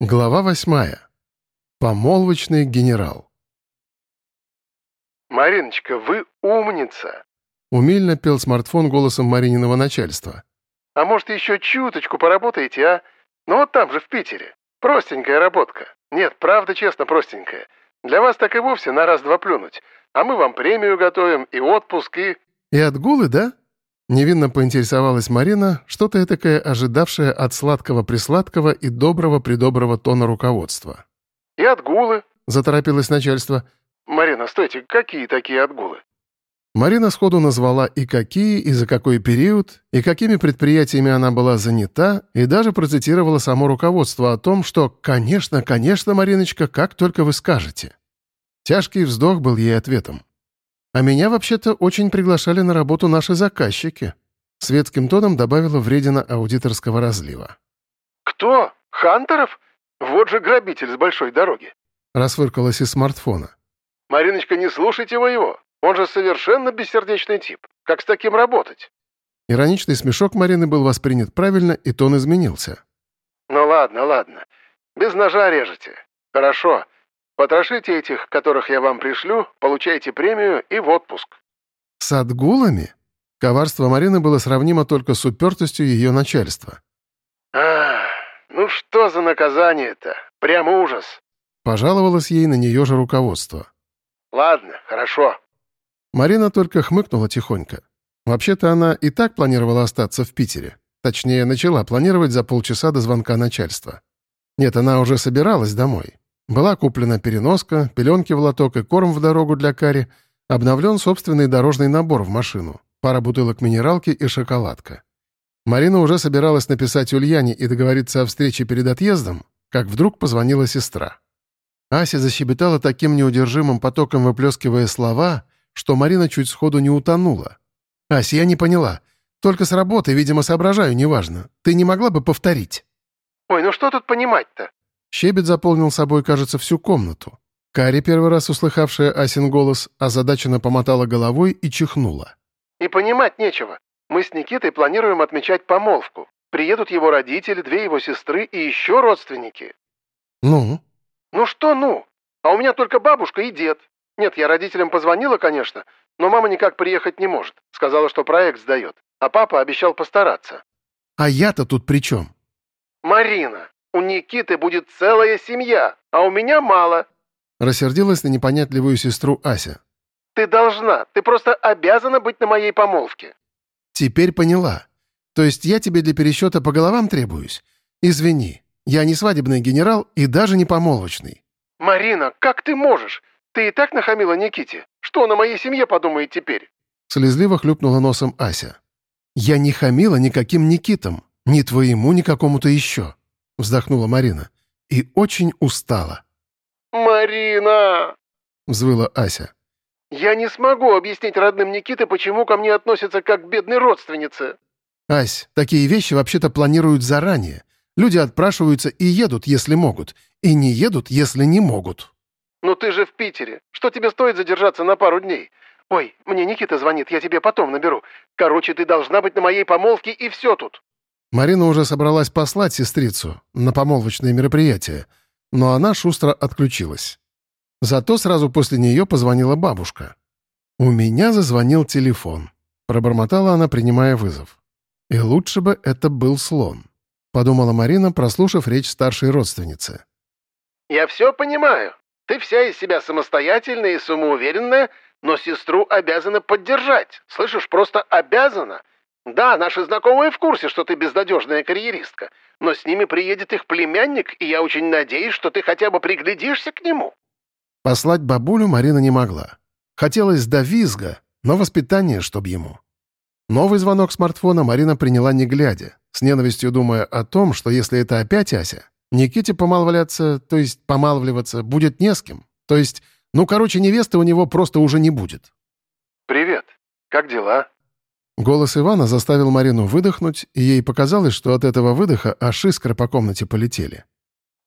Глава восьмая. Помолвочный генерал. «Мариночка, вы умница!» Умильно пел смартфон голосом Марининого начальства. «А может, еще чуточку поработаете, а? Ну вот там же, в Питере. Простенькая работка. Нет, правда, честно, простенькая. Для вас так и вовсе на раз-два плюнуть. А мы вам премию готовим, и отпуск, и...» «И отгулы, да?» Невинно поинтересовалась Марина, что-то этакое ожидавшее от сладкого-присладкого и доброго-придоброго тона руководства. «И отгулы», — заторопилось начальство. «Марина, стойте, какие такие отгулы?» Марина сходу назвала и какие, и за какой период, и какими предприятиями она была занята, и даже процитировала само руководство о том, что «Конечно, конечно, Мариночка, как только вы скажете». Тяжкий вздох был ей ответом. А меня вообще-то очень приглашали на работу наши заказчики», — светским тоном добавила вредина аудиторского разлива. «Кто? Хантеров? Вот же грабитель с большой дороги!» — расфыркалась из смартфона. «Мариночка, не слушайте вы его. Он же совершенно бессердечный тип. Как с таким работать?» Ироничный смешок Марины был воспринят правильно, и тон изменился. «Ну ладно, ладно. Без ножа режете. Хорошо. Потрошите этих, которых я вам пришлю, получайте премию и в отпуск». «С отгулами?» Коварство Марины было сравнимо только с упертостью ее начальства. «Ах, ну что за наказание-то? Прям ужас!» Пожаловалось ей на нее же руководство. «Ладно, хорошо». Марина только хмыкнула тихонько. Вообще-то она и так планировала остаться в Питере. Точнее, начала планировать за полчаса до звонка начальства. Нет, она уже собиралась домой. Была куплена переноска, пеленки в лоток и корм в дорогу для Кари, обновлен собственный дорожный набор в машину, пара бутылок минералки и шоколадка. Марина уже собиралась написать Ульяне и договориться о встрече перед отъездом, как вдруг позвонила сестра. Ася защебетала таким неудержимым потоком, выплескивая слова, что Марина чуть сходу не утонула. «Ася, я не поняла. Только с работы, видимо, соображаю, неважно. Ты не могла бы повторить?» «Ой, ну что тут понимать-то? Щебет заполнил собой, кажется, всю комнату. Кари, первый раз услыхавшая Асин голос, озадаченно помотала головой и чихнула. «И понимать нечего. Мы с Никитой планируем отмечать помолвку. Приедут его родители, две его сестры и еще родственники». «Ну?» «Ну что «ну»? А у меня только бабушка и дед. Нет, я родителям позвонила, конечно, но мама никак приехать не может. Сказала, что проект сдает. А папа обещал постараться». «А я-то тут при чем?» «Марина, у Никиты будет целая семья, а у меня мало». Рассердилась на непонятливую сестру Ася. «Ты должна, ты просто обязана быть на моей помолвке». «Теперь поняла. То есть я тебе для пересчета по головам требуюсь? Извини, я не свадебный генерал и даже не помолвочный». «Марина, как ты можешь? Ты и так нахамила Никите. Что на моей семье подумает теперь?» Слезливо хлюпнула носом Ася. «Я не хамила никаким Никитам, ни твоему, ни какому-то еще. — вздохнула Марина. «И очень устала». «Марина!» — взвыла Ася. «Я не смогу объяснить родным Никиты, почему ко мне относятся как к бедной родственнице». «Ась, такие вещи вообще-то планируют заранее. Люди отпрашиваются и едут, если могут, и не едут, если не могут». «Ну ты же в Питере. Что тебе стоит задержаться на пару дней? Ой, мне Никита звонит, я тебе потом наберу. Короче, ты должна быть на моей помолвке, и все тут». Марина уже собралась послать сестрицу на помолвочное мероприятие, но она шустро отключилась. Зато сразу после нее позвонила бабушка. «У меня зазвонил телефон», — пробормотала она, принимая вызов. «И лучше бы это был слон», — подумала Марина, прослушав речь старшей родственницы. «Я все понимаю. Ты вся из себя самостоятельная и самоуверенная, но сестру обязана поддержать. Слышишь, просто обязана. Да, наши знакомые в курсе, что ты безнадежная карьеристка, но с ними приедет их племянник, и я очень надеюсь, что ты хотя бы приглядишься к нему». Послать бабулю Марина не могла. Хотелось до визга, но воспитание, чтоб ему. Новый звонок смартфона Марина приняла не глядя, с ненавистью думая о том, что если это опять Ася, Никите помалвляться, то есть помалвливаться, будет не с кем. То есть, ну, короче, невесты у него просто уже не будет. «Привет. Как дела?» Голос Ивана заставил Марину выдохнуть, и ей показалось, что от этого выдоха аж искры по комнате полетели.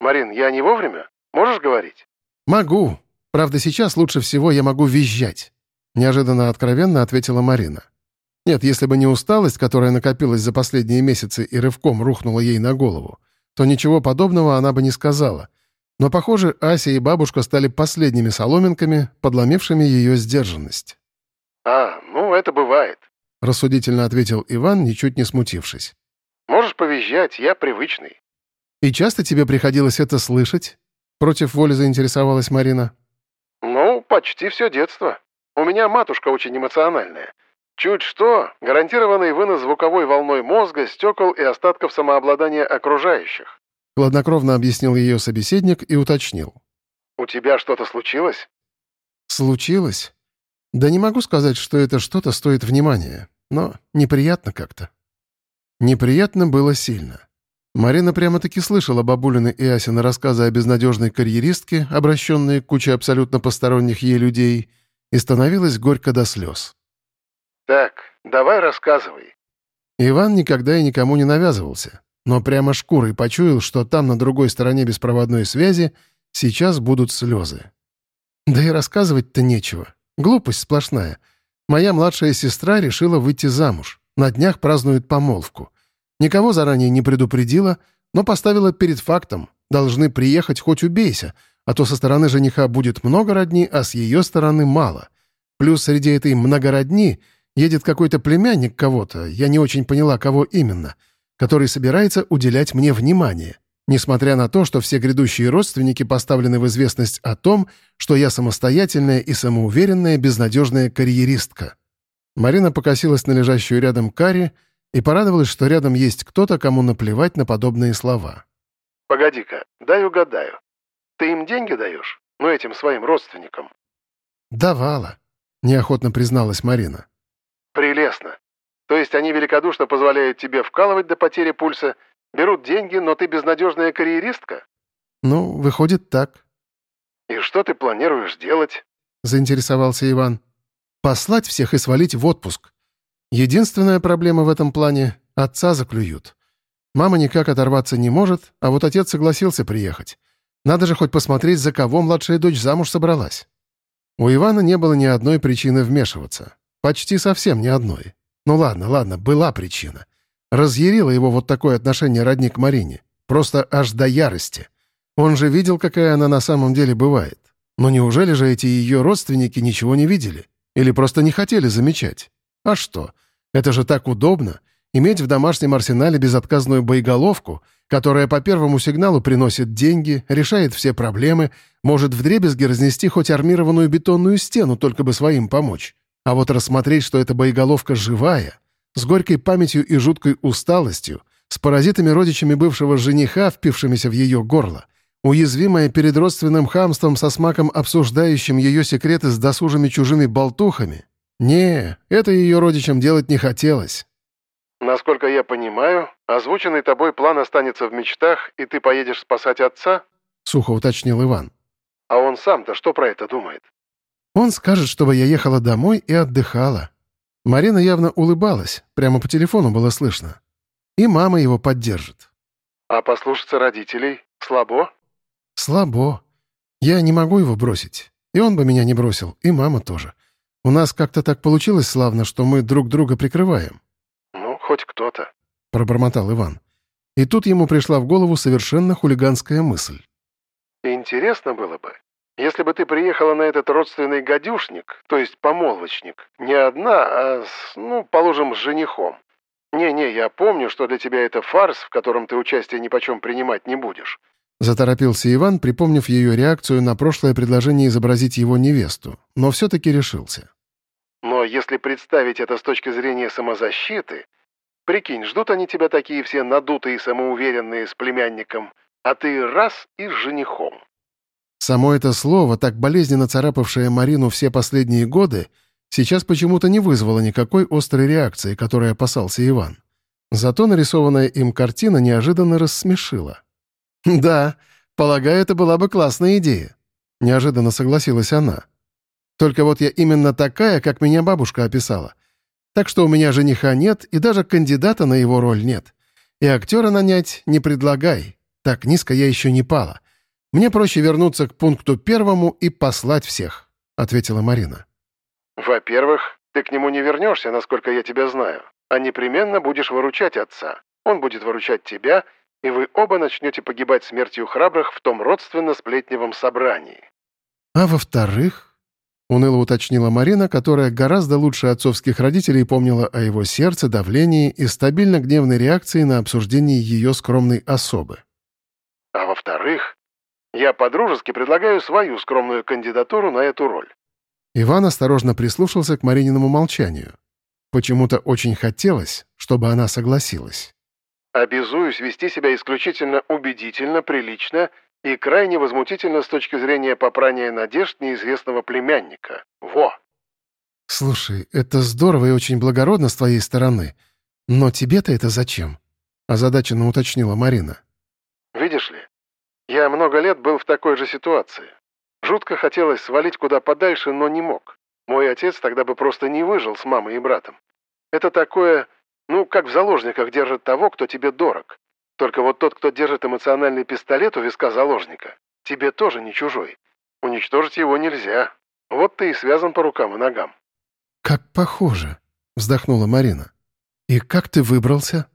«Марин, я не вовремя? Можешь говорить?» «Могу. Правда, сейчас лучше всего я могу визжать», — неожиданно откровенно ответила Марина. Нет, если бы не усталость, которая накопилась за последние месяцы и рывком рухнула ей на голову, то ничего подобного она бы не сказала. Но, похоже, Ася и бабушка стали последними соломинками, подломившими ее сдержанность. «А, ну, это бывает», — рассудительно ответил Иван, ничуть не смутившись. «Можешь повизжать, я привычный». «И часто тебе приходилось это слышать?» Против воли заинтересовалась Марина. «Ну, почти все детство. У меня матушка очень эмоциональная. Чуть что, гарантированный вынос звуковой волной мозга, стекол и остатков самообладания окружающих. Хладнокровно объяснил ее собеседник и уточнил. «У тебя что-то случилось?» «Случилось? Да не могу сказать, что это что-то стоит внимания, но неприятно как-то». Неприятно было сильно. Марина прямо-таки слышала бабулины и Асины рассказы о безнадежной карьеристке, обращенные к куче абсолютно посторонних ей людей, и становилась горько до слез. «Так, давай рассказывай». Иван никогда и никому не навязывался, но прямо шкурой почуял, что там, на другой стороне беспроводной связи, сейчас будут слезы. Да и рассказывать-то нечего. Глупость сплошная. Моя младшая сестра решила выйти замуж. На днях празднует помолвку. Никого заранее не предупредила, но поставила перед фактом. Должны приехать хоть убейся, а то со стороны жениха будет много родни, а с ее стороны мало. Плюс среди этой многородни едет какой-то племянник кого-то, я не очень поняла, кого именно, который собирается уделять мне внимание, несмотря на то, что все грядущие родственники поставлены в известность о том, что я самостоятельная и самоуверенная безнадежная карьеристка. Марина покосилась на лежащую рядом Кари и порадовалась, что рядом есть кто-то, кому наплевать на подобные слова. «Погоди-ка, дай угадаю. Ты им деньги даешь? Ну, этим своим родственникам?» «Давала», — неохотно призналась Марина. «Прелестно. То есть они великодушно позволяют тебе вкалывать до потери пульса, берут деньги, но ты безнадежная карьеристка?» «Ну, выходит так». «И что ты планируешь делать?» — заинтересовался Иван. «Послать всех и свалить в отпуск. Единственная проблема в этом плане — отца заклюют. Мама никак оторваться не может, а вот отец согласился приехать. Надо же хоть посмотреть, за кого младшая дочь замуж собралась. У Ивана не было ни одной причины вмешиваться. Почти совсем ни одной. Ну ладно, ладно, была причина. Разъярило его вот такое отношение родни к Марине. Просто аж до ярости. Он же видел, какая она на самом деле бывает. Но неужели же эти ее родственники ничего не видели? Или просто не хотели замечать? А что? Это же так удобно — иметь в домашнем арсенале безотказную боеголовку, которая по первому сигналу приносит деньги, решает все проблемы, может вдребезги разнести хоть армированную бетонную стену, только бы своим помочь. А вот рассмотреть, что эта боеголовка живая, с горькой памятью и жуткой усталостью, с паразитами-родичами бывшего жениха, впившимися в ее горло, уязвимая перед родственным хамством со смаком обсуждающим ее секреты с досужими чужими болтухами, «Не, это ее родичам делать не хотелось». «Насколько я понимаю, озвученный тобой план останется в мечтах, и ты поедешь спасать отца?» — сухо уточнил Иван. «А он сам-то что про это думает?» «Он скажет, чтобы я ехала домой и отдыхала». Марина явно улыбалась, прямо по телефону было слышно. И мама его поддержит. «А послушаться родителей слабо?» «Слабо. Я не могу его бросить. И он бы меня не бросил, и мама тоже. У нас как-то так получилось славно, что мы друг друга прикрываем». «Ну, хоть кто-то», — пробормотал Иван. И тут ему пришла в голову совершенно хулиганская мысль. «Интересно было бы, если бы ты приехала на этот родственный гадюшник, то есть помолвочник, не одна, а с, ну, положим, с женихом. Не-не, я помню, что для тебя это фарс, в котором ты участие ни почем принимать не будешь. Заторопился Иван, припомнив ее реакцию на прошлое предложение изобразить его невесту, но все-таки решился. «Но если представить это с точки зрения самозащиты, прикинь, ждут они тебя такие все надутые и самоуверенные с племянником, а ты раз и с женихом». Само это слово, так болезненно царапавшее Марину все последние годы, сейчас почему-то не вызвало никакой острой реакции, которой опасался Иван. Зато нарисованная им картина неожиданно рассмешила. «Да, полагаю, это была бы классная идея», — неожиданно согласилась она. «Только вот я именно такая, как меня бабушка описала. Так что у меня жениха нет, и даже кандидата на его роль нет. И актера нанять не предлагай. Так низко я еще не пала. Мне проще вернуться к пункту первому и послать всех», — ответила Марина. «Во-первых, ты к нему не вернешься, насколько я тебя знаю, а непременно будешь выручать отца. Он будет выручать тебя, и вы оба начнете погибать смертью храбрых в том родственно-сплетневом собрании. А во-вторых, уныло уточнила Марина, которая гораздо лучше отцовских родителей помнила о его сердце, давлении и стабильно гневной реакции на обсуждение ее скромной особы. А во-вторых, я подружески предлагаю свою скромную кандидатуру на эту роль. Иван осторожно прислушался к Марининому молчанию. Почему-то очень хотелось, чтобы она согласилась. «Обязуюсь вести себя исключительно убедительно, прилично и крайне возмутительно с точки зрения попрания надежд неизвестного племянника. Во!» «Слушай, это здорово и очень благородно с твоей стороны. Но тебе-то это зачем?» — озадаченно уточнила Марина. «Видишь ли, я много лет был в такой же ситуации. Жутко хотелось свалить куда подальше, но не мог. Мой отец тогда бы просто не выжил с мамой и братом. Это такое, ну, как в заложниках держат того, кто тебе дорог. Только вот тот, кто держит эмоциональный пистолет у виска заложника, тебе тоже не чужой. Уничтожить его нельзя. Вот ты и связан по рукам и ногам. «Как похоже», — вздохнула Марина. «И как ты выбрался?»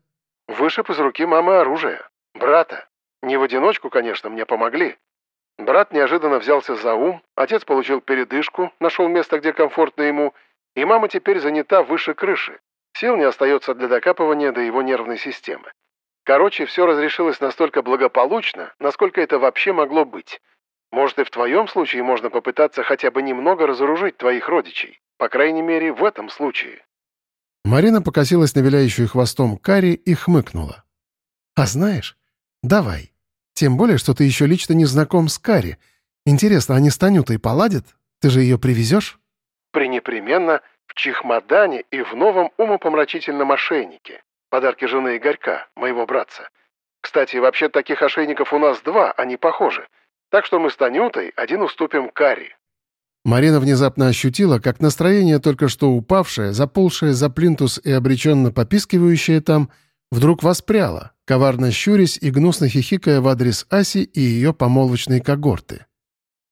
«Вышиб из руки мамы оружие. Брата. Не в одиночку, конечно, мне помогли. Брат неожиданно взялся за ум, отец получил передышку, нашел место, где комфортно ему, и мама теперь занята выше крыши. Сил не остается для докапывания до его нервной системы. Короче, все разрешилось настолько благополучно, насколько это вообще могло быть. Может, и в твоем случае можно попытаться хотя бы немного разоружить твоих родичей. По крайней мере, в этом случае. Марина покосилась на виляющую хвостом Кари и хмыкнула. «А знаешь, давай, тем более, что ты еще лично не знаком с Кари. Интересно, они с Танютой поладят? Ты же ее привезешь?» «Пренепременно в Чихмадане и в новом умопомрачительном ошейнике. Подарки жены Игорька, моего братца. Кстати, вообще таких ошейников у нас два, они похожи. Так что мы с Танютой один уступим Кари». Марина внезапно ощутила, как настроение, только что упавшее, заползшее за плинтус и обреченно попискивающее там, вдруг воспряло, коварно щурясь и гнусно хихикая в адрес Аси и ее помолвочной когорты.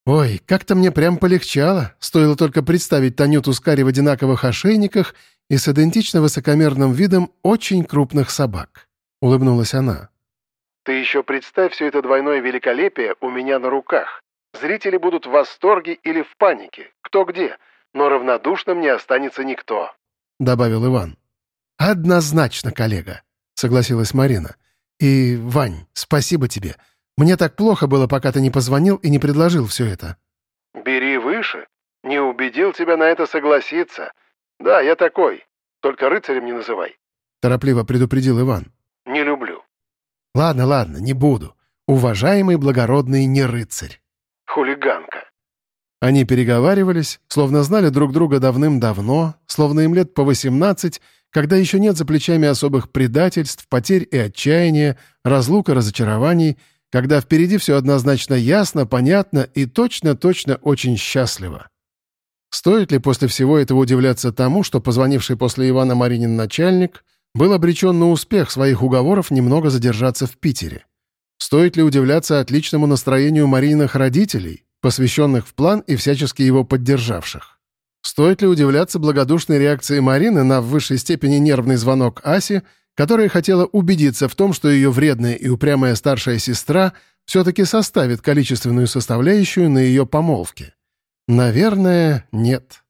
«Ой, как-то мне прям полегчало, стоило только представить Танюту с Кари в одинаковых ошейниках и с идентично высокомерным видом очень крупных собак», — улыбнулась она. «Ты еще представь все это двойное великолепие у меня на руках. Зрители будут в восторге или в панике, кто где, но равнодушным не останется никто», — добавил Иван. «Однозначно, коллега», — согласилась Марина. И, Вань, спасибо тебе. Мне так плохо было, пока ты не позвонил и не предложил все это». «Бери выше. Не убедил тебя на это согласиться. Да, я такой. Только рыцарем не называй». Торопливо предупредил Иван. «Не люблю». «Ладно, ладно, не буду. Уважаемый благородный не рыцарь». «Хулиганка». Они переговаривались, словно знали друг друга давным-давно, словно им лет по восемнадцать, когда еще нет за плечами особых предательств, потерь и отчаяния, разлук и разочарований, когда впереди все однозначно ясно, понятно и точно-точно очень счастливо. Стоит ли после всего этого удивляться тому, что позвонивший после Ивана Маринин начальник был обречен на успех своих уговоров немного задержаться в Питере? Стоит ли удивляться отличному настроению Мариных родителей, посвященных в план и всячески его поддержавших? Стоит ли удивляться благодушной реакции Марины на в высшей степени нервный звонок Аси, которая хотела убедиться в том, что ее вредная и упрямая старшая сестра все-таки составит количественную составляющую на ее помолвке? Наверное, нет.